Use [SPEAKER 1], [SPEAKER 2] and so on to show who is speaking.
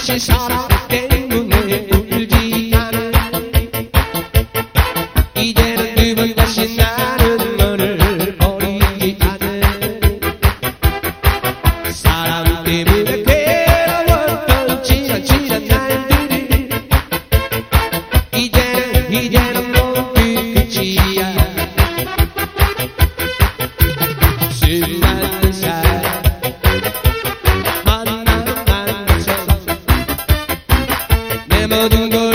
[SPEAKER 1] 마셔 사랑 때문에 울지 않은 이제는 누구같이 나는 너를 버리기 않은 Memo Dungo